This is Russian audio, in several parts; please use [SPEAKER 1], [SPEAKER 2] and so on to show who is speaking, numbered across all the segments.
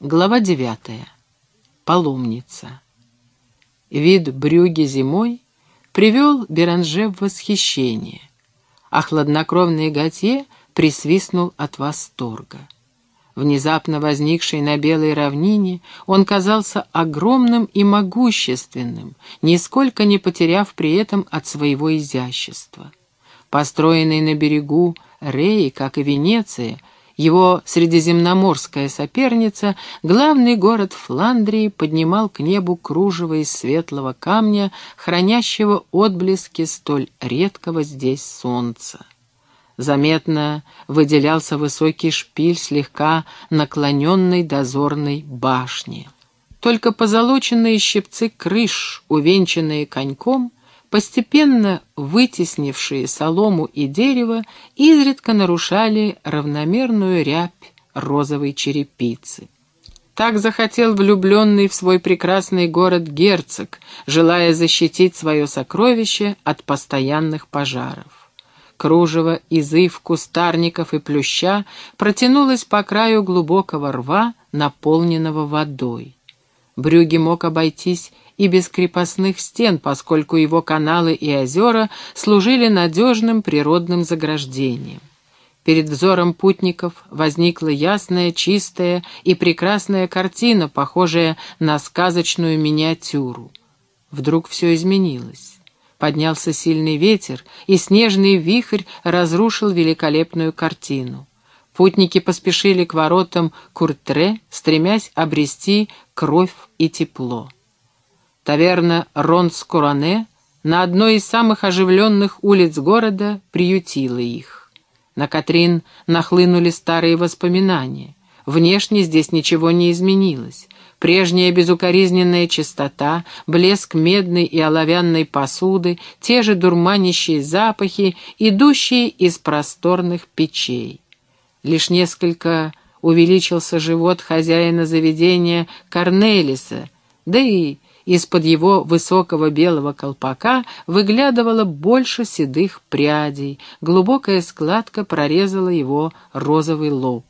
[SPEAKER 1] Глава девятая. Паломница. Вид брюги зимой привел Беранже в восхищение, а хладнокровный Готье присвистнул от восторга. Внезапно возникший на белой равнине, он казался огромным и могущественным, нисколько не потеряв при этом от своего изящества. Построенный на берегу Реи, как и Венеция, его средиземноморская соперница, главный город Фландрии поднимал к небу кружево из светлого камня, хранящего отблески столь редкого здесь солнца. Заметно выделялся высокий шпиль слегка наклоненной дозорной башни. Только позолоченные щипцы крыш, увенчанные коньком, постепенно вытеснившие солому и дерево, изредка нарушали равномерную рябь розовой черепицы. Так захотел влюбленный в свой прекрасный город герцог, желая защитить свое сокровище от постоянных пожаров. Кружево из ив, кустарников и плюща протянулось по краю глубокого рва, наполненного водой. Брюги мог обойтись и без крепостных стен, поскольку его каналы и озера служили надежным природным заграждением. Перед взором путников возникла ясная, чистая и прекрасная картина, похожая на сказочную миниатюру. Вдруг все изменилось. Поднялся сильный ветер, и снежный вихрь разрушил великолепную картину. Путники поспешили к воротам Куртре, стремясь обрести кровь и тепло. Таверна Ронскуране на одной из самых оживленных улиц города приютила их. На Катрин нахлынули старые воспоминания. Внешне здесь ничего не изменилось. Прежняя безукоризненная чистота, блеск медной и оловянной посуды, те же дурманящие запахи, идущие из просторных печей. Лишь несколько увеличился живот хозяина заведения Корнелиса, да и из-под его высокого белого колпака выглядывало больше седых прядей, глубокая складка прорезала его розовый лоб.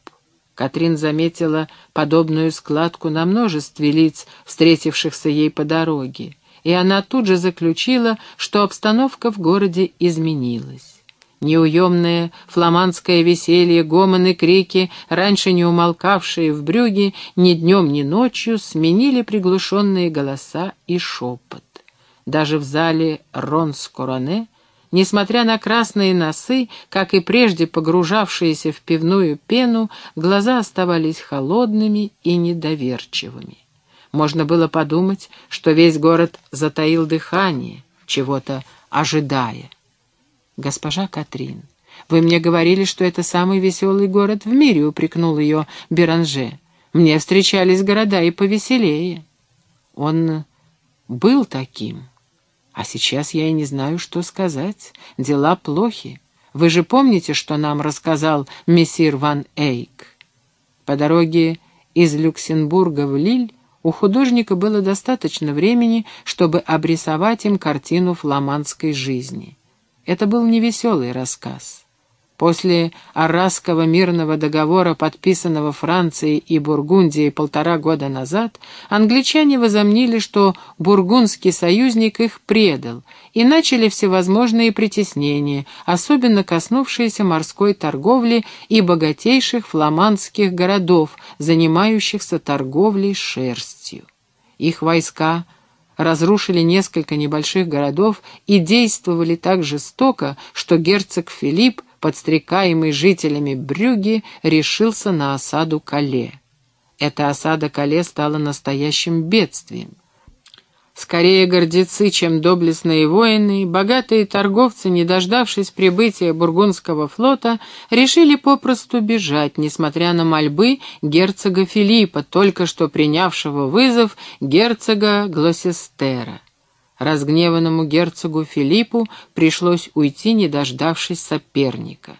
[SPEAKER 1] Катрин заметила подобную складку на множестве лиц, встретившихся ей по дороге, и она тут же заключила, что обстановка в городе изменилась. Неуемное фламандское веселье, гомон крики, раньше не умолкавшие в брюге, ни днем, ни ночью, сменили приглушенные голоса и шепот. Даже в зале Ронс-Короне, несмотря на красные носы, как и прежде погружавшиеся в пивную пену, глаза оставались холодными и недоверчивыми. Можно было подумать, что весь город затаил дыхание, чего-то ожидая. «Госпожа Катрин, вы мне говорили, что это самый веселый город в мире», — упрекнул ее Беранже. «Мне встречались города и повеселее». Он был таким. А сейчас я и не знаю, что сказать. Дела плохи. Вы же помните, что нам рассказал мессир Ван Эйк? По дороге из Люксембурга в Лиль у художника было достаточно времени, чтобы обрисовать им картину фламандской жизни. Это был невеселый рассказ. После Арасского мирного договора, подписанного Францией и Бургундией полтора года назад, англичане возомнили, что бургундский союзник их предал, и начали всевозможные притеснения, особенно коснувшиеся морской торговли и богатейших фламандских городов, занимающихся торговлей шерстью. Их войска – разрушили несколько небольших городов и действовали так жестоко, что герцог Филипп, подстрекаемый жителями Брюги, решился на осаду Кале. Эта осада Кале стала настоящим бедствием. Скорее гордецы, чем доблестные воины, богатые торговцы, не дождавшись прибытия бургундского флота, решили попросту бежать, несмотря на мольбы герцога Филиппа, только что принявшего вызов герцога Глосестера. Разгневанному герцогу Филиппу пришлось уйти, не дождавшись соперника.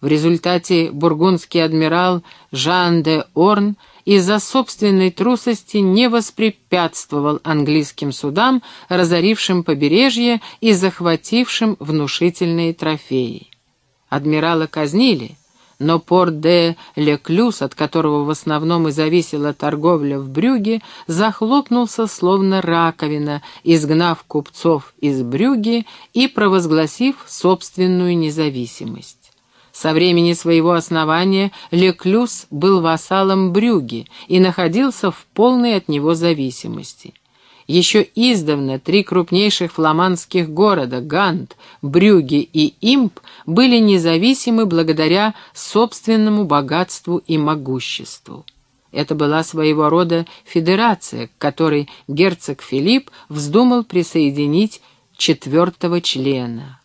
[SPEAKER 1] В результате бургундский адмирал Жан де Орн из-за собственной трусости не воспрепятствовал английским судам, разорившим побережье и захватившим внушительные трофеи. Адмирала казнили, но порт де Леклюс, от которого в основном и зависела торговля в Брюге, захлопнулся словно раковина, изгнав купцов из Брюги и провозгласив собственную независимость. Со времени своего основания Леклюс был вассалом Брюги и находился в полной от него зависимости. Еще издавна три крупнейших фламандских города — Гант, Брюги и Имп — были независимы благодаря собственному богатству и могуществу. Это была своего рода федерация, к которой герцог Филипп вздумал присоединить четвертого члена.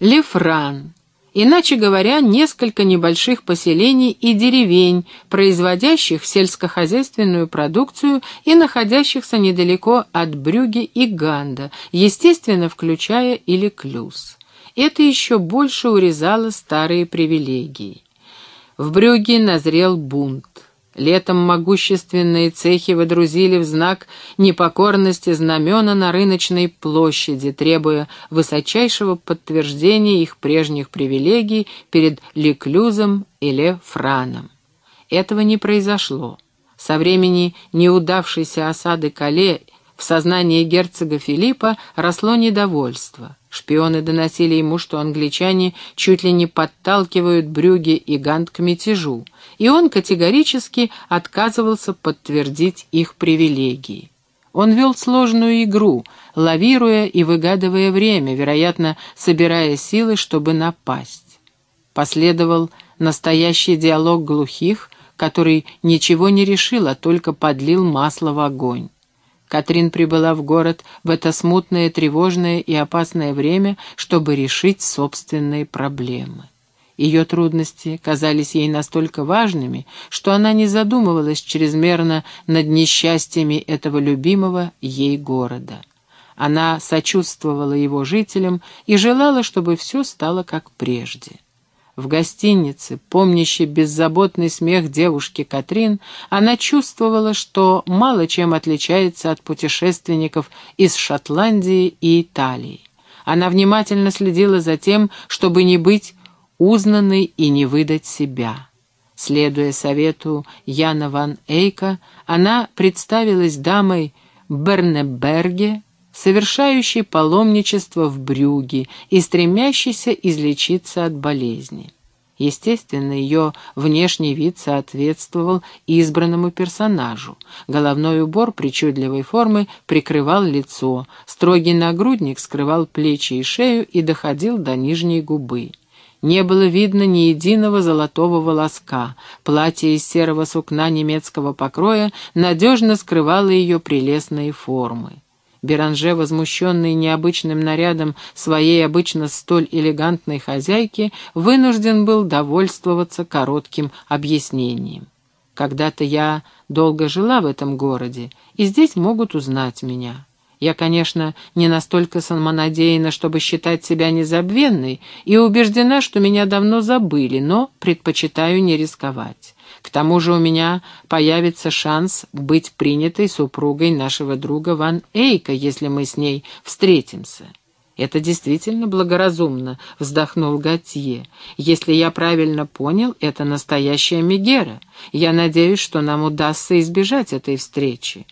[SPEAKER 1] Лефран, Иначе говоря, несколько небольших поселений и деревень, производящих сельскохозяйственную продукцию и находящихся недалеко от Брюги и Ганда, естественно, включая или Клюс. Это еще больше урезало старые привилегии. В Брюге назрел бунт. Летом могущественные цехи водрузили в знак непокорности знамена на рыночной площади, требуя высочайшего подтверждения их прежних привилегий перед Леклюзом или Франом. Этого не произошло. Со времени неудавшейся осады Кале в сознании герцога Филиппа росло недовольство. Шпионы доносили ему, что англичане чуть ли не подталкивают Брюги и Гант к мятежу, и он категорически отказывался подтвердить их привилегии. Он вел сложную игру, лавируя и выгадывая время, вероятно, собирая силы, чтобы напасть. Последовал настоящий диалог глухих, который ничего не решил, а только подлил масло в огонь. Катрин прибыла в город в это смутное, тревожное и опасное время, чтобы решить собственные проблемы. Ее трудности казались ей настолько важными, что она не задумывалась чрезмерно над несчастьями этого любимого ей города. Она сочувствовала его жителям и желала, чтобы все стало как прежде. В гостинице, помнящей беззаботный смех девушки Катрин, она чувствовала, что мало чем отличается от путешественников из Шотландии и Италии. Она внимательно следила за тем, чтобы не быть узнанной и не выдать себя. Следуя совету Яна ван Эйка, она представилась дамой Бернеберге, совершающей паломничество в Брюге и стремящейся излечиться от болезни. Естественно, ее внешний вид соответствовал избранному персонажу. Головной убор причудливой формы прикрывал лицо, строгий нагрудник скрывал плечи и шею и доходил до нижней губы. Не было видно ни единого золотого волоска. Платье из серого сукна немецкого покроя надежно скрывало ее прелестные формы. Беранже, возмущенный необычным нарядом своей обычно столь элегантной хозяйки, вынужден был довольствоваться коротким объяснением. «Когда-то я долго жила в этом городе, и здесь могут узнать меня. Я, конечно, не настолько самонадеянна, чтобы считать себя незабвенной, и убеждена, что меня давно забыли, но предпочитаю не рисковать. К тому же у меня появится шанс быть принятой супругой нашего друга Ван Эйка, если мы с ней встретимся. «Это действительно благоразумно», — вздохнул Готье. «Если я правильно понял, это настоящая Мегера. Я надеюсь, что нам удастся избежать этой встречи».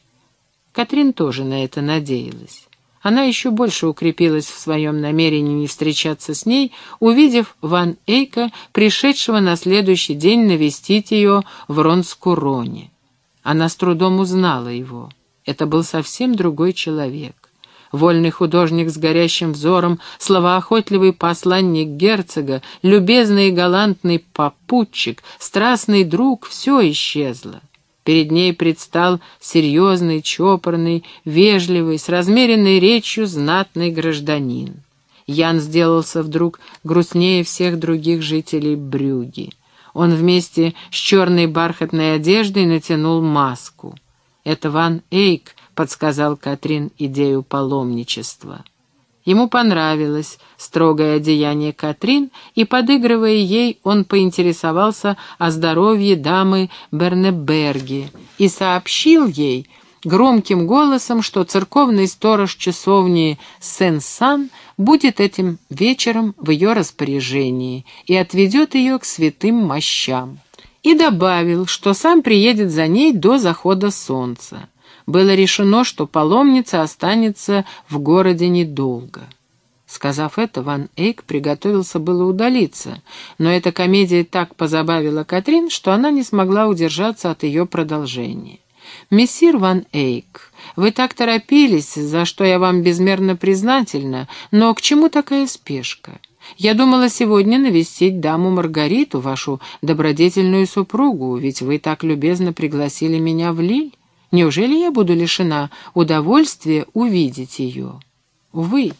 [SPEAKER 1] Катрин тоже на это надеялась. Она еще больше укрепилась в своем намерении не встречаться с ней, увидев Ван Эйка, пришедшего на следующий день навестить ее в Ронскуроне. Она с трудом узнала его. Это был совсем другой человек. Вольный художник с горящим взором, словоохотливый посланник герцога, любезный и галантный попутчик, страстный друг — все исчезло. Перед ней предстал серьезный, чопорный, вежливый, с размеренной речью знатный гражданин. Ян сделался вдруг грустнее всех других жителей Брюги. Он вместе с черной бархатной одеждой натянул маску. «Это Ван Эйк», — подсказал Катрин идею паломничества. Ему понравилось строгое одеяние Катрин, и, подыгрывая ей, он поинтересовался о здоровье дамы Бернеберги и сообщил ей, громким голосом, что церковный сторож часовни Сен-Сан будет этим вечером в ее распоряжении и отведет ее к святым мощам. И добавил, что сам приедет за ней до захода солнца. Было решено, что паломница останется в городе недолго. Сказав это, Ван Эйк приготовился было удалиться, но эта комедия так позабавила Катрин, что она не смогла удержаться от ее продолжения. «Мессир Ван Эйк, вы так торопились, за что я вам безмерно признательна, но к чему такая спешка? Я думала сегодня навестить даму Маргариту, вашу добродетельную супругу, ведь вы так любезно пригласили меня в Лиль. Неужели я буду лишена удовольствия увидеть ее?» «Увы,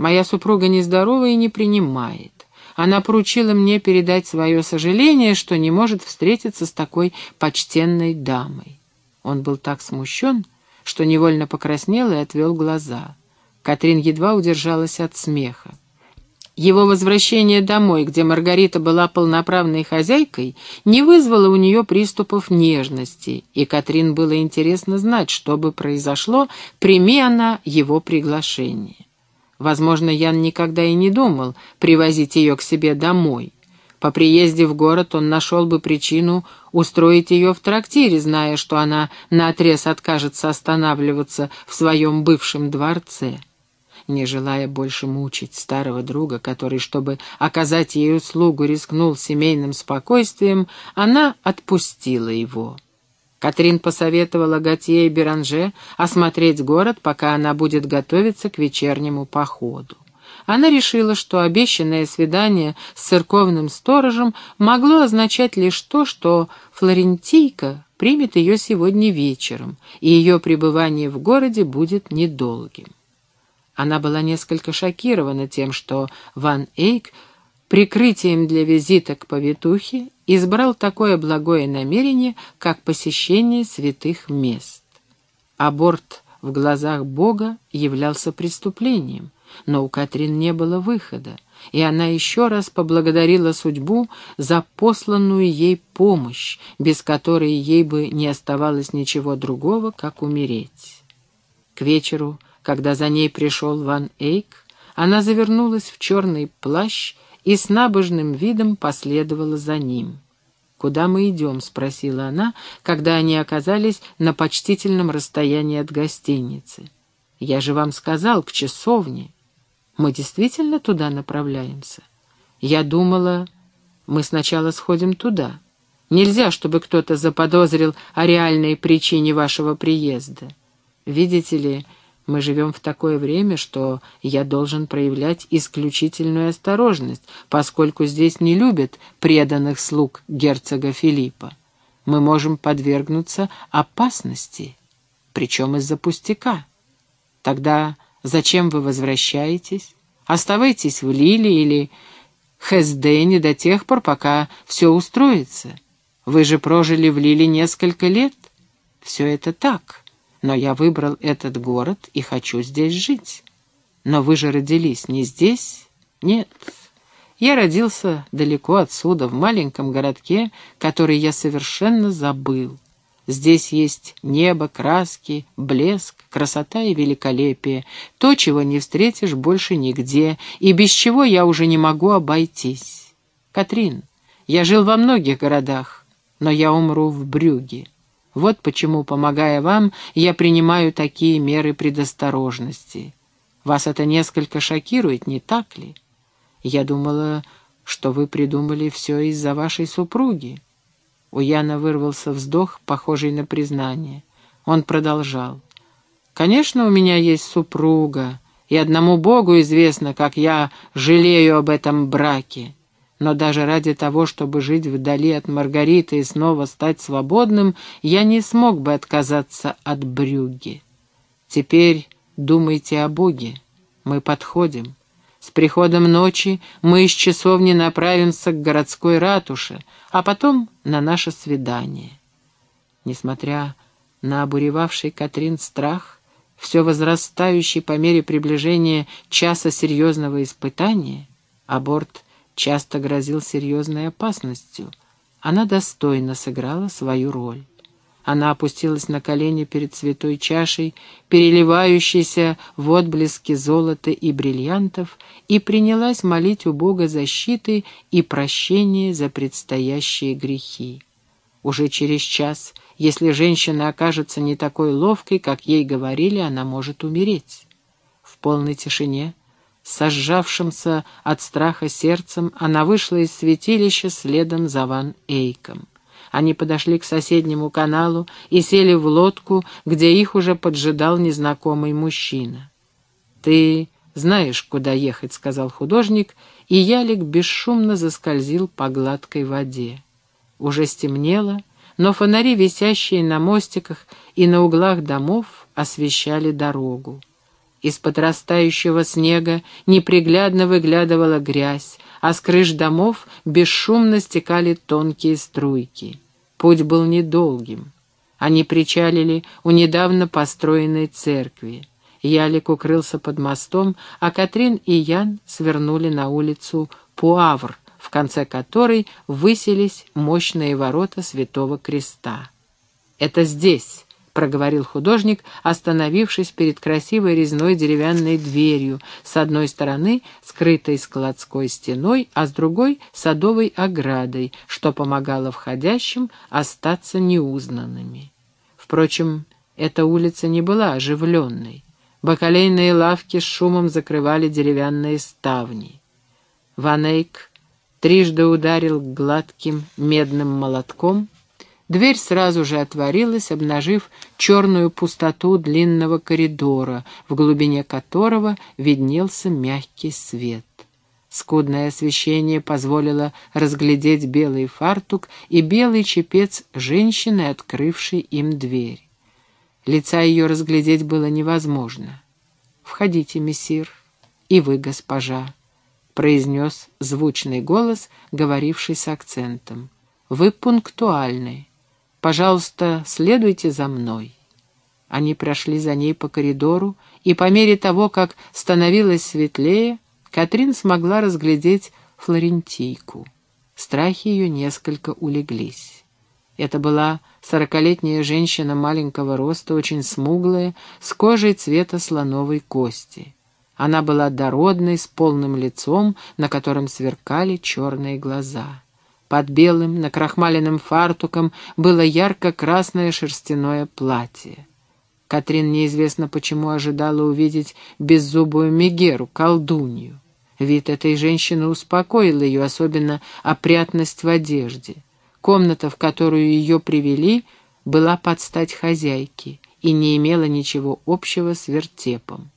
[SPEAKER 1] Моя супруга нездорова и не принимает. Она поручила мне передать свое сожаление, что не может встретиться с такой почтенной дамой. Он был так смущен, что невольно покраснел и отвел глаза. Катрин едва удержалась от смеха. Его возвращение домой, где Маргарита была полноправной хозяйкой, не вызвало у нее приступов нежности, и Катрин было интересно знать, что бы произошло, прими она его приглашение. Возможно, Ян никогда и не думал привозить ее к себе домой. По приезде в город он нашел бы причину устроить ее в трактире, зная, что она наотрез откажется останавливаться в своем бывшем дворце. Не желая больше мучить старого друга, который, чтобы оказать ей услугу, рискнул семейным спокойствием, она отпустила его. Катрин посоветовала Готье и Беранже осмотреть город, пока она будет готовиться к вечернему походу. Она решила, что обещанное свидание с церковным сторожем могло означать лишь то, что Флорентийка примет ее сегодня вечером, и ее пребывание в городе будет недолгим. Она была несколько шокирована тем, что Ван Эйк прикрытием для визита к повитухе избрал такое благое намерение, как посещение святых мест. Аборт в глазах Бога являлся преступлением, но у Катрин не было выхода, и она еще раз поблагодарила судьбу за посланную ей помощь, без которой ей бы не оставалось ничего другого, как умереть. К вечеру, когда за ней пришел Ван Эйк, она завернулась в черный плащ и с набожным видом последовала за ним. «Куда мы идем?» — спросила она, когда они оказались на почтительном расстоянии от гостиницы. «Я же вам сказал, к часовне. Мы действительно туда направляемся? Я думала, мы сначала сходим туда. Нельзя, чтобы кто-то заподозрил о реальной причине вашего приезда. Видите ли, мы живем в такое время, что я должен проявлять исключительную осторожность, поскольку здесь не любят преданных слуг герцога Филиппа. Мы можем подвергнуться опасности, причем из-за пустяка. Тогда зачем вы возвращаетесь? Оставайтесь в Лиле или Хездене до тех пор, пока все устроится. Вы же прожили в Лиле несколько лет. Все это так но я выбрал этот город и хочу здесь жить. Но вы же родились не здесь? Нет. Я родился далеко отсюда, в маленьком городке, который я совершенно забыл. Здесь есть небо, краски, блеск, красота и великолепие, то, чего не встретишь больше нигде, и без чего я уже не могу обойтись. Катрин, я жил во многих городах, но я умру в Брюге. Вот почему, помогая вам, я принимаю такие меры предосторожности. Вас это несколько шокирует, не так ли? Я думала, что вы придумали все из-за вашей супруги. У Яна вырвался вздох, похожий на признание. Он продолжал. «Конечно, у меня есть супруга, и одному Богу известно, как я жалею об этом браке но даже ради того, чтобы жить вдали от Маргариты и снова стать свободным, я не смог бы отказаться от Брюгге. Теперь думайте о Боге. Мы подходим. С приходом ночи мы из часовни направимся к городской ратуше, а потом на наше свидание. Несмотря на обуревавший Катрин страх, все возрастающий по мере приближения часа серьезного испытания, аборт — часто грозил серьезной опасностью, она достойно сыграла свою роль. Она опустилась на колени перед святой чашей, переливающейся в отблеске золота и бриллиантов, и принялась молить у Бога защиты и прощения за предстоящие грехи. Уже через час, если женщина окажется не такой ловкой, как ей говорили, она может умереть. В полной тишине, сожжавшимся от страха сердцем, она вышла из святилища следом за Ван Эйком. Они подошли к соседнему каналу и сели в лодку, где их уже поджидал незнакомый мужчина. «Ты знаешь, куда ехать», — сказал художник, и ялик бесшумно заскользил по гладкой воде. Уже стемнело, но фонари, висящие на мостиках и на углах домов, освещали дорогу. Из-под растающего снега неприглядно выглядывала грязь, а с крыш домов бесшумно стекали тонкие струйки. Путь был недолгим. Они причалили у недавно построенной церкви. Ялик укрылся под мостом, а Катрин и Ян свернули на улицу Пуавр, в конце которой высились мощные ворота Святого Креста. «Это здесь», — проговорил художник, остановившись перед красивой резной деревянной дверью, с одной стороны скрытой складской стеной, а с другой — садовой оградой, что помогало входящим остаться неузнанными. Впрочем, эта улица не была оживленной. Бакалейные лавки с шумом закрывали деревянные ставни. Ванейк трижды ударил гладким медным молотком — Дверь сразу же отворилась, обнажив черную пустоту длинного коридора, в глубине которого виднелся мягкий свет. Скудное освещение позволило разглядеть белый фартук и белый чепец женщины, открывшей им дверь. Лица ее разглядеть было невозможно. «Входите, мессир, и вы, госпожа», — произнес звучный голос, говоривший с акцентом. «Вы пунктуальны». Пожалуйста, следуйте за мной». Они прошли за ней по коридору, и по мере того, как становилось светлее, Катрин смогла разглядеть Флорентийку. Страхи ее несколько улеглись. Это была сорокалетняя женщина маленького роста, очень смуглая, с кожей цвета слоновой кости. Она была дородной, с полным лицом, на котором сверкали черные глаза. Под белым, накрахмаленным фартуком было ярко-красное шерстяное платье. Катрин неизвестно почему ожидала увидеть беззубую Мегеру, колдунью. Вид этой женщины успокоил ее, особенно опрятность в одежде. Комната, в которую ее привели, была под стать хозяйке и не имела ничего общего с вертепом.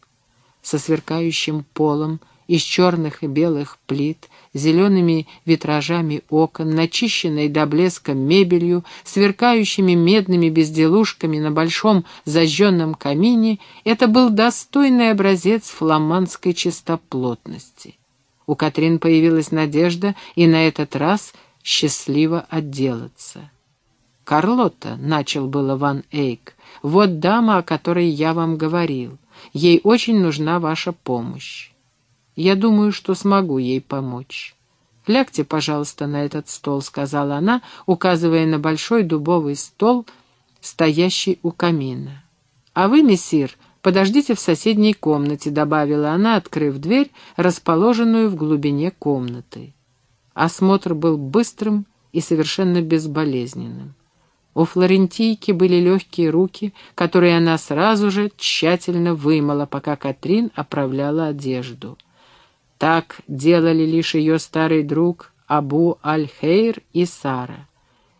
[SPEAKER 1] Со сверкающим полом, из черных и белых плит, зелеными витражами окон, начищенной до блеска мебелью, сверкающими медными безделушками на большом зажженном камине, это был достойный образец фламандской чистоплотности. У Катрин появилась надежда и на этот раз счастливо отделаться. «Карлотта», — начал было Ван Эйк, — «вот дама, о которой я вам говорил. Ей очень нужна ваша помощь. Я думаю, что смогу ей помочь. «Лягте, пожалуйста, на этот стол», — сказала она, указывая на большой дубовый стол, стоящий у камина. «А вы, мессир, подождите в соседней комнате», — добавила она, открыв дверь, расположенную в глубине комнаты. Осмотр был быстрым и совершенно безболезненным. У Флорентийки были легкие руки, которые она сразу же тщательно вымыла, пока Катрин оправляла одежду. Так делали лишь ее старый друг Абу Аль-Хейр и Сара.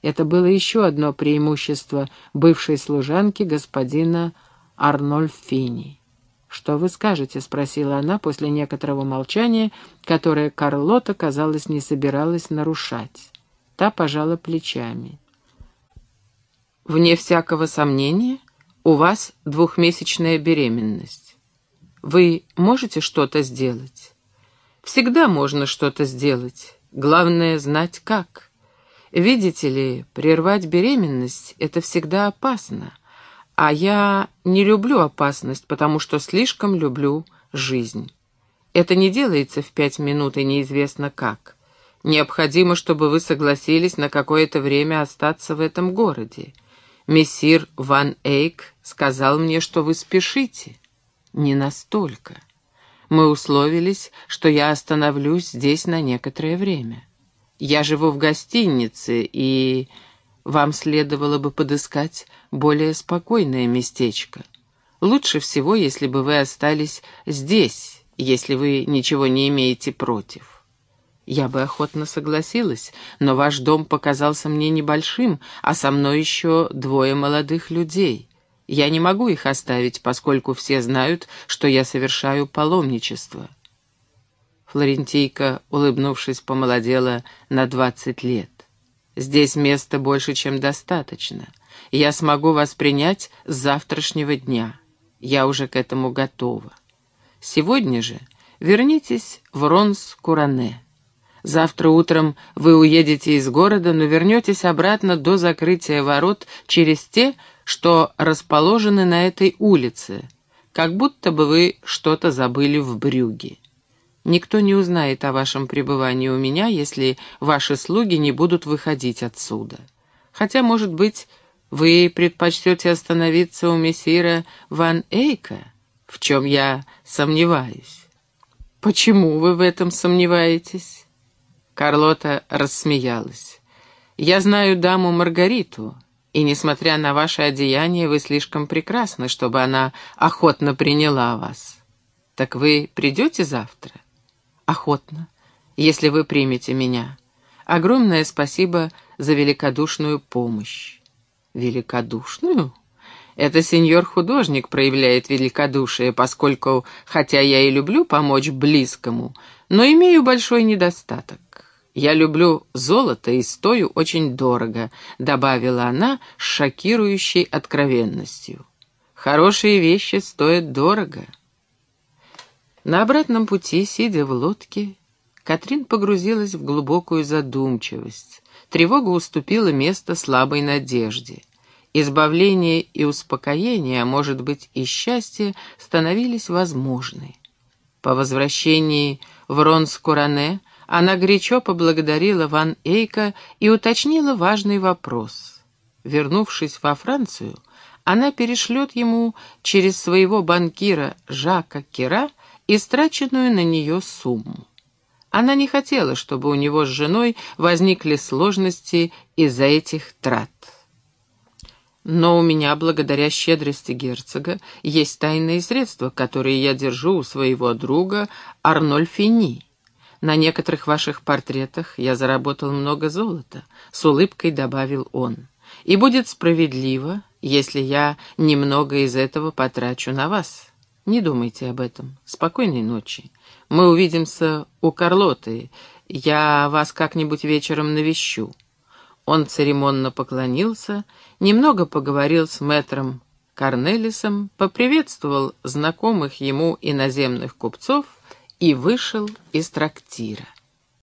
[SPEAKER 1] Это было еще одно преимущество бывшей служанки господина Арнольфини. «Что вы скажете?» — спросила она после некоторого молчания, которое Карлота, казалось, не собиралась нарушать. Та пожала плечами. «Вне всякого сомнения, у вас двухмесячная беременность. Вы можете что-то сделать?» Всегда можно что-то сделать. Главное — знать как. Видите ли, прервать беременность — это всегда опасно. А я не люблю опасность, потому что слишком люблю жизнь. Это не делается в пять минут и неизвестно как. Необходимо, чтобы вы согласились на какое-то время остаться в этом городе. Мессир Ван Эйк сказал мне, что вы спешите. Не настолько. Мы условились, что я остановлюсь здесь на некоторое время. Я живу в гостинице, и вам следовало бы подыскать более спокойное местечко. Лучше всего, если бы вы остались здесь, если вы ничего не имеете против. Я бы охотно согласилась, но ваш дом показался мне небольшим, а со мной еще двое молодых людей. Я не могу их оставить, поскольку все знают, что я совершаю паломничество. Флорентийка, улыбнувшись, помолодела на двадцать лет. Здесь места больше, чем достаточно. Я смогу вас принять с завтрашнего дня. Я уже к этому готова. Сегодня же вернитесь в Ронс-Куране. Завтра утром вы уедете из города, но вернетесь обратно до закрытия ворот через те, что расположены на этой улице, как будто бы вы что-то забыли в брюге. Никто не узнает о вашем пребывании у меня, если ваши слуги не будут выходить отсюда. Хотя, может быть, вы предпочтете остановиться у мессира Ван Эйка, в чем я сомневаюсь. Почему вы в этом сомневаетесь? Карлота рассмеялась. Я знаю даму Маргариту, и, несмотря на ваше одеяние, вы слишком прекрасны, чтобы она охотно приняла вас. Так вы придете завтра? Охотно, если вы примете меня. Огромное спасибо за великодушную помощь. Великодушную? Это сеньор-художник проявляет великодушие, поскольку, хотя я и люблю помочь близкому, но имею большой недостаток. Я люблю золото и стою очень дорого, добавила она с шокирующей откровенностью. Хорошие вещи стоят дорого. На обратном пути, сидя в лодке, Катрин погрузилась в глубокую задумчивость. Тревога уступила место слабой надежде. Избавление и успокоение, а может быть и счастье, становились возможны. По возвращении в Ронскуране она горячо поблагодарила Ван Эйка и уточнила важный вопрос. Вернувшись во Францию, она перешлет ему через своего банкира Жака Кера истраченную на нее сумму. Она не хотела, чтобы у него с женой возникли сложности из-за этих трат. Но у меня, благодаря щедрости герцога, есть тайные средства, которые я держу у своего друга Арнольфини. На некоторых ваших портретах я заработал много золота, — с улыбкой добавил он. И будет справедливо, если я немного из этого потрачу на вас. Не думайте об этом. Спокойной ночи. Мы увидимся у Карлоты. Я вас как-нибудь вечером навещу». Он церемонно поклонился, немного поговорил с мэтром Корнелисом, поприветствовал знакомых ему иноземных купцов и вышел из трактира.